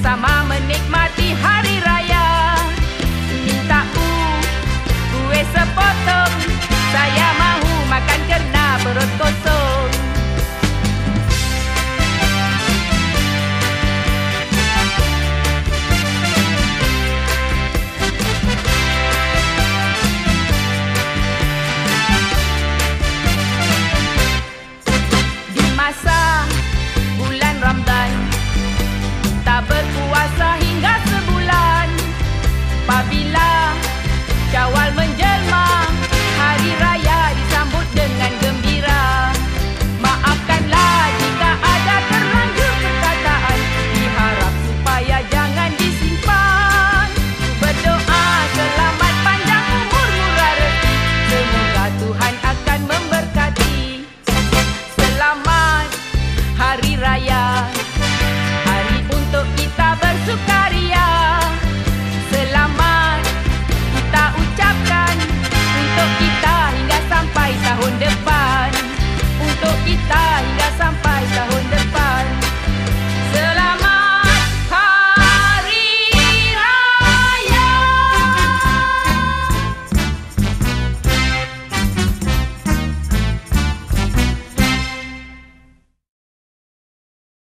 sa mama a my